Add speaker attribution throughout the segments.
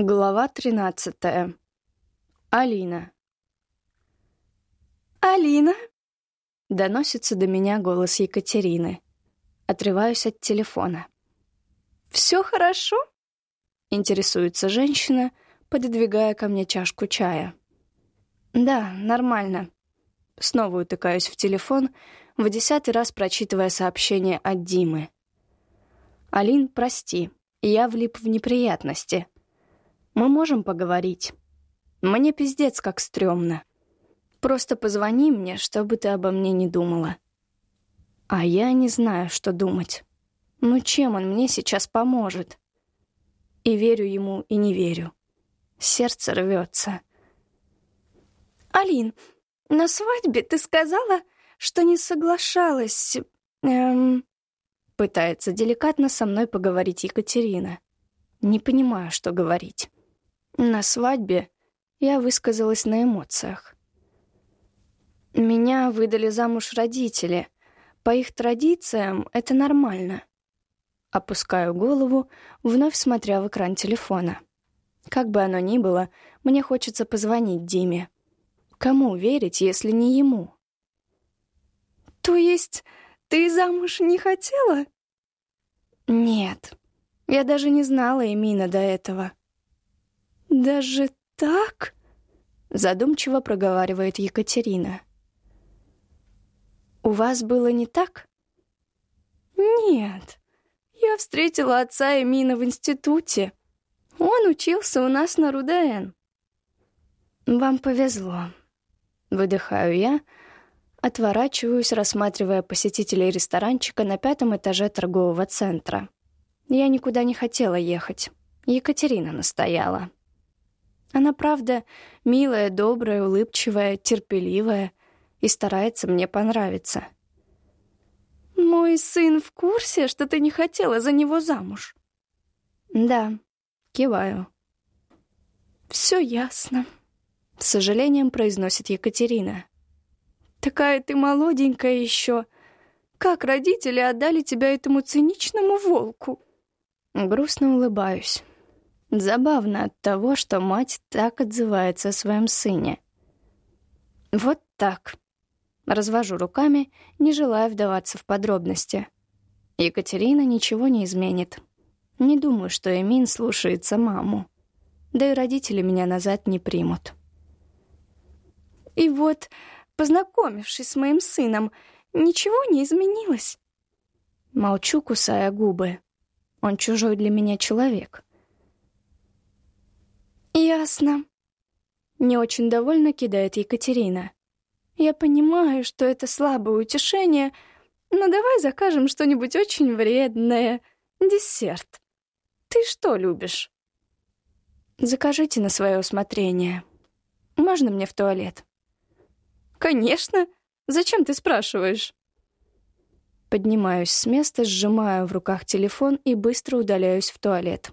Speaker 1: Глава тринадцатая. Алина.
Speaker 2: «Алина?»
Speaker 1: — доносится до меня голос Екатерины. Отрываюсь от телефона.
Speaker 2: «Все хорошо?»
Speaker 1: — интересуется женщина, пододвигая ко мне чашку чая. «Да, нормально». Снова утыкаюсь в телефон, в десятый раз прочитывая сообщение от Димы. «Алин, прости, я влип в неприятности. Мы можем поговорить. Мне пиздец как стрёмно. Просто позвони мне, чтобы ты обо мне не думала». А я не знаю, что думать. Ну чем он мне сейчас поможет? И верю ему, и не верю. Сердце рвется.
Speaker 2: «Алин, на свадьбе ты сказала, что не соглашалась... Эм...»
Speaker 1: Пытается деликатно со мной поговорить Екатерина. Не понимаю, что говорить. На свадьбе я высказалась на эмоциях. Меня выдали замуж родители. По их традициям это нормально. Опускаю голову, вновь смотря в экран телефона. Как бы оно ни было, мне хочется позвонить Диме. Кому верить, если не ему?
Speaker 2: «То есть ты замуж не хотела?»
Speaker 1: «Нет, я даже не знала Эмина до этого».
Speaker 2: «Даже так?»
Speaker 1: — задумчиво проговаривает Екатерина. «У вас было не так?»
Speaker 2: «Нет, я встретила отца Эмина в институте. Он учился у нас на РУДН».
Speaker 1: «Вам повезло», — выдыхаю я, отворачиваюсь, рассматривая посетителей ресторанчика на пятом этаже торгового центра. Я никуда не хотела ехать. Екатерина настояла. Она, правда, милая, добрая, улыбчивая, терпеливая и старается мне понравиться.
Speaker 2: «Мой сын в курсе, что ты не хотела за него замуж?»
Speaker 1: «Да», — киваю.
Speaker 2: «Все ясно», —
Speaker 1: с сожалением произносит Екатерина.
Speaker 2: «Такая ты молоденькая еще. Как родители отдали тебя этому циничному волку?»
Speaker 1: Грустно улыбаюсь. Забавно от того, что мать так отзывается о своем сыне. Вот так. Развожу руками, не желая вдаваться в подробности. Екатерина ничего не изменит. Не думаю, что Эмин слушается маму. Да и родители меня назад не примут.
Speaker 2: И вот, познакомившись с моим сыном, ничего не изменилось.
Speaker 1: Молчу, кусая губы. Он чужой для меня человек.
Speaker 2: «Ясно». Не очень довольно кидает Екатерина. «Я понимаю, что это слабое утешение, но давай закажем что-нибудь очень вредное. Десерт. Ты что любишь?»
Speaker 1: «Закажите на свое усмотрение. Можно мне в туалет?»
Speaker 2: «Конечно. Зачем ты спрашиваешь?»
Speaker 1: Поднимаюсь с места, сжимаю в руках телефон и быстро удаляюсь в туалет.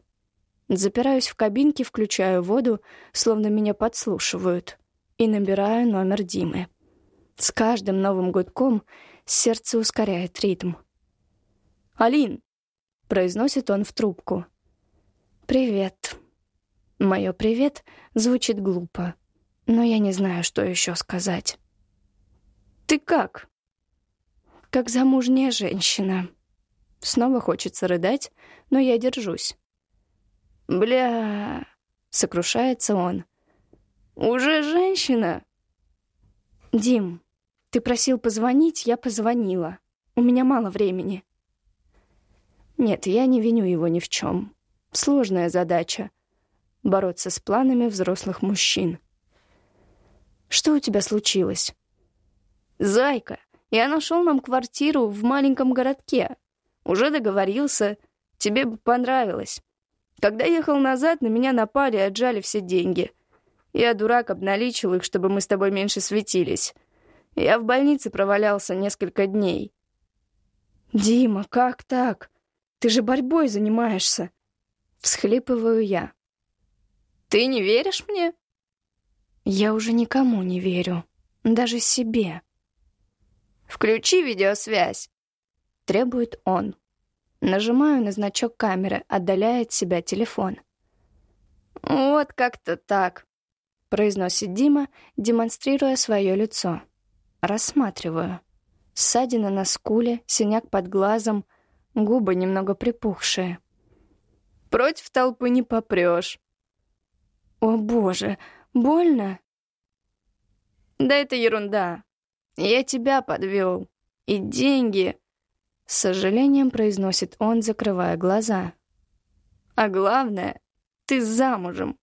Speaker 1: Запираюсь в кабинке, включаю воду, словно меня подслушивают, и набираю номер Димы. С каждым новым гудком сердце ускоряет ритм. «Алин!» — произносит он в трубку. «Привет». Мое «привет» звучит глупо, но я не знаю, что еще сказать.
Speaker 2: «Ты как?»
Speaker 1: «Как замужняя женщина». Снова хочется рыдать, но я держусь.
Speaker 2: «Бля...» — сокрушается он. «Уже женщина?»
Speaker 1: «Дим, ты просил позвонить, я позвонила. У меня мало времени». Нет, я не виню его ни в чем. Сложная задача — бороться с планами взрослых мужчин. «Что у тебя случилось?»
Speaker 2: «Зайка, я нашел нам квартиру в маленьком городке. Уже договорился. Тебе бы понравилось. Когда ехал назад, на меня напали и отжали все деньги. Я, дурак, обналичил их, чтобы мы с тобой меньше светились. Я в больнице провалялся несколько дней.
Speaker 1: «Дима, как так? Ты же борьбой занимаешься!» Всхлипываю я.
Speaker 2: «Ты не веришь мне?»
Speaker 1: «Я уже никому не верю. Даже себе».
Speaker 2: «Включи видеосвязь», — требует он.
Speaker 1: Нажимаю на значок камеры, отдаляя от себя телефон. «Вот как-то так», — произносит Дима, демонстрируя свое лицо. Рассматриваю. Ссадина на скуле, синяк под глазом, губы немного припухшие.
Speaker 2: «Против толпы не попрешь».
Speaker 1: «О, боже, больно?»
Speaker 2: «Да это ерунда. Я тебя подвел. И деньги...»
Speaker 1: С сожалением произносит он, закрывая глаза.
Speaker 2: «А главное, ты замужем.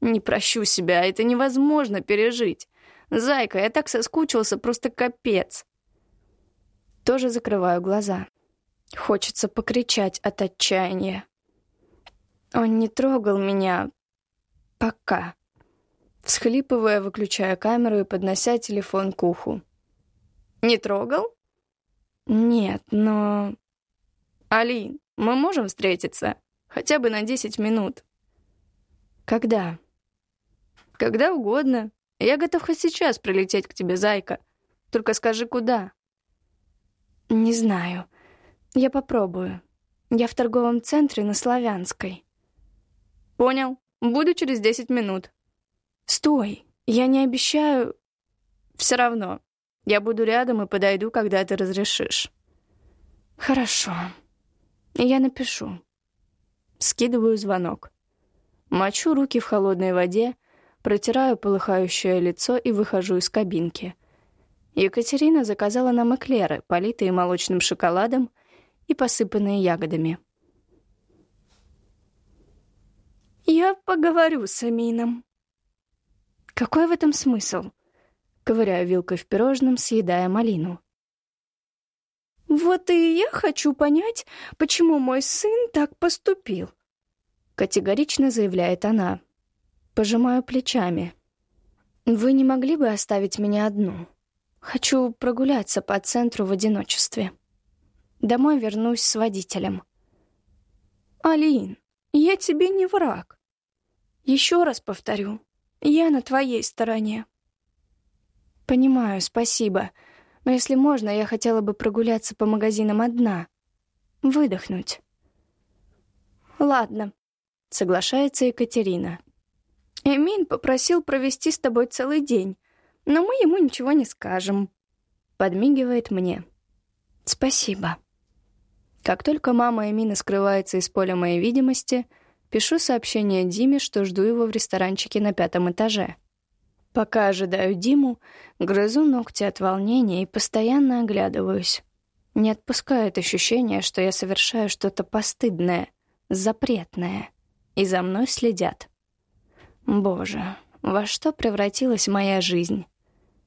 Speaker 2: Не прощу себя, это невозможно пережить. Зайка, я так соскучился, просто капец.
Speaker 1: Тоже закрываю глаза. Хочется покричать от отчаяния. Он не трогал меня. Пока. Всхлипывая, выключая камеру и поднося телефон к уху.
Speaker 2: «Не трогал?»
Speaker 1: «Нет, но...»
Speaker 2: «Алин, мы можем встретиться? Хотя бы на 10 минут».
Speaker 1: «Когда?»
Speaker 2: «Когда угодно. Я готов хоть сейчас прилететь к тебе, зайка. Только скажи, куда?»
Speaker 1: «Не знаю. Я попробую. Я в торговом центре на Славянской».
Speaker 2: «Понял. Буду через 10 минут».
Speaker 1: «Стой! Я не обещаю...»
Speaker 2: «Все равно. Я буду рядом и подойду, когда ты разрешишь».
Speaker 1: «Хорошо. Я напишу».
Speaker 2: Скидываю звонок. Мочу руки в холодной воде, протираю полыхающее лицо и выхожу из кабинки. Екатерина заказала нам эклеры, политые молочным шоколадом и посыпанные ягодами.
Speaker 1: «Я поговорю с Амином». «Какой в этом смысл?» Ковыряю вилкой в пирожном, съедая малину. «Вот и я хочу понять, почему мой сын так поступил», — категорично заявляет она. Пожимаю плечами. «Вы не могли бы оставить меня одну? Хочу прогуляться по центру в одиночестве. Домой вернусь с водителем». «Алин, я тебе не враг. Еще раз повторю, я на твоей стороне». «Понимаю, спасибо. Но если можно, я хотела бы прогуляться по магазинам одна. Выдохнуть». «Ладно», — соглашается Екатерина. Эмин попросил провести с тобой целый день, но мы ему ничего не скажем. Подмигивает мне. Спасибо. Как только мама Эмина скрывается из поля моей видимости, пишу сообщение Диме, что жду его в ресторанчике на пятом этаже. Пока ожидаю Диму, грызу ногти от волнения и постоянно оглядываюсь. Не отпускает ощущение, что я совершаю что-то постыдное, запретное, и за мной следят. Боже, во что превратилась моя жизнь?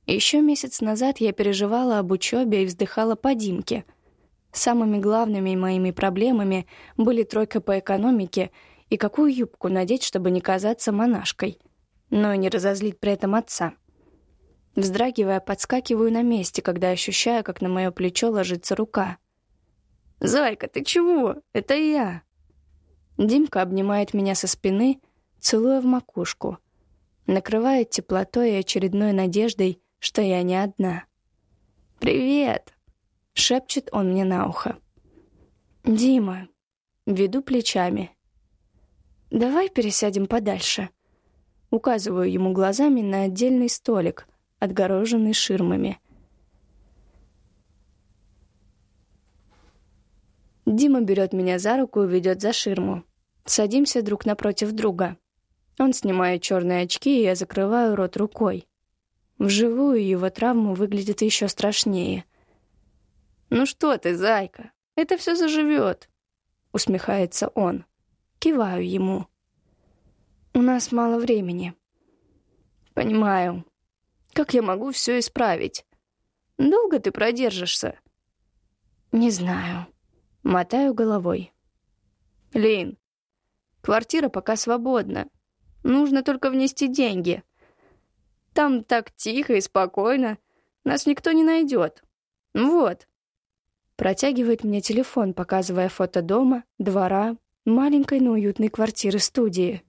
Speaker 1: Еще месяц назад я переживала об учебе и вздыхала по Димке. Самыми главными моими проблемами были тройка по экономике и какую юбку надеть, чтобы не казаться монашкой, но и не разозлить при этом отца. Вздрагивая, подскакиваю на месте, когда ощущаю, как на мое плечо ложится рука.
Speaker 2: «Зайка, ты чего? Это я!»
Speaker 1: Димка обнимает меня со спины — целуя в макушку, накрывает теплотой и очередной надеждой, что я не одна.
Speaker 2: «Привет!»
Speaker 1: — шепчет он мне на ухо. «Дима!» — веду плечами. «Давай пересядем подальше». Указываю ему глазами на отдельный столик, отгороженный ширмами. Дима берет меня за руку и ведет за ширму. Садимся друг напротив друга. Он снимает черные очки, и я закрываю рот рукой. Вживую его травма выглядит еще страшнее.
Speaker 2: «Ну что ты, зайка, это все заживет», — усмехается он.
Speaker 1: Киваю ему. «У нас мало времени».
Speaker 2: «Понимаю. Как я могу все исправить? Долго ты продержишься?»
Speaker 1: «Не знаю». Мотаю головой.
Speaker 2: «Лин, квартира пока свободна. Нужно только внести деньги. Там так тихо и спокойно. Нас никто не найдет. Вот.
Speaker 1: Протягивает мне телефон, показывая фото дома, двора, маленькой, но уютной квартиры-студии.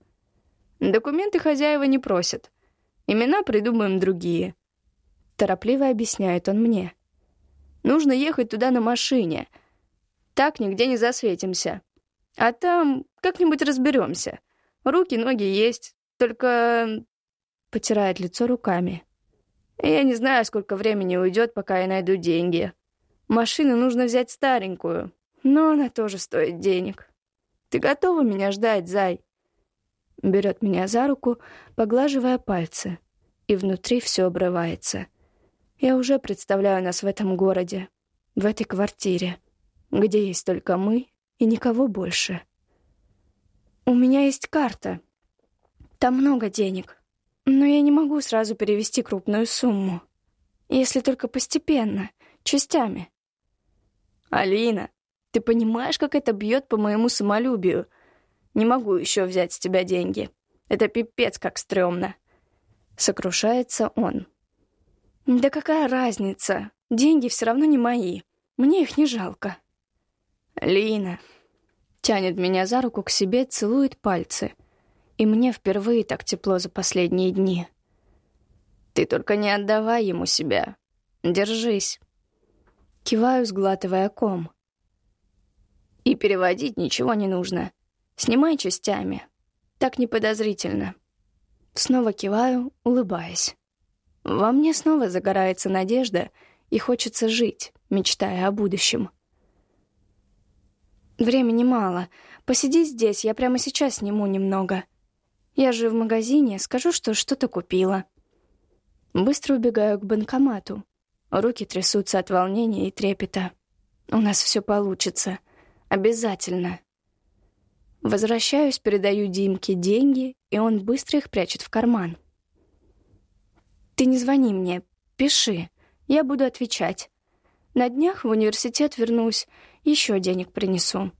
Speaker 2: Документы хозяева не просят. Имена придумаем другие.
Speaker 1: Торопливо объясняет он мне.
Speaker 2: Нужно ехать туда на машине. Так нигде не засветимся. А там как-нибудь разберемся. Руки, ноги есть, только...» Потирает лицо руками. «Я не знаю, сколько времени уйдет, пока я найду деньги. Машину нужно взять старенькую, но она тоже стоит денег. Ты готова меня ждать, зай?» Берет меня за руку, поглаживая пальцы, и внутри все обрывается. Я уже представляю нас в этом городе, в этой квартире, где есть только мы и никого больше. У меня есть карта. Там много денег, но я не могу сразу перевести крупную сумму. Если только постепенно, частями. Алина, ты понимаешь, как это бьет по моему самолюбию? Не могу еще взять с тебя деньги. Это пипец как стрёмно. Сокрушается он. Да какая разница? Деньги все равно не мои. Мне их не жалко. Лина. Тянет меня за руку к себе, целует пальцы. И мне впервые так тепло за последние дни. Ты только не отдавай ему себя. Держись. Киваю, сглатывая ком. И переводить ничего не нужно. Снимай частями. Так не подозрительно. Снова киваю, улыбаясь. Во мне снова загорается надежда, и хочется жить, мечтая о будущем. Времени мало. Посиди здесь, я прямо сейчас сниму немного. Я же в магазине, скажу, что что-то купила. Быстро убегаю к банкомату. Руки трясутся от волнения и трепета. У нас все получится. Обязательно. Возвращаюсь, передаю Димке деньги, и он быстро их прячет в карман. «Ты не звони мне, пиши, я буду отвечать. На днях в университет вернусь, еще денег принесу».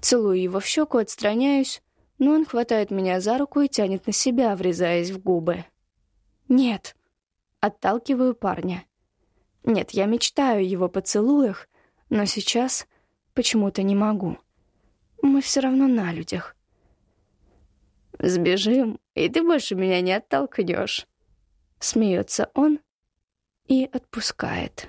Speaker 2: Целую его в щеку, отстраняюсь, но он хватает меня за руку и тянет на себя, врезаясь в губы. «Нет». Отталкиваю парня. Нет, я мечтаю о его поцелуях, но сейчас почему-то не могу. Мы все равно на людях. «Сбежим, и ты больше меня не оттолкнешь», — смеется он и отпускает.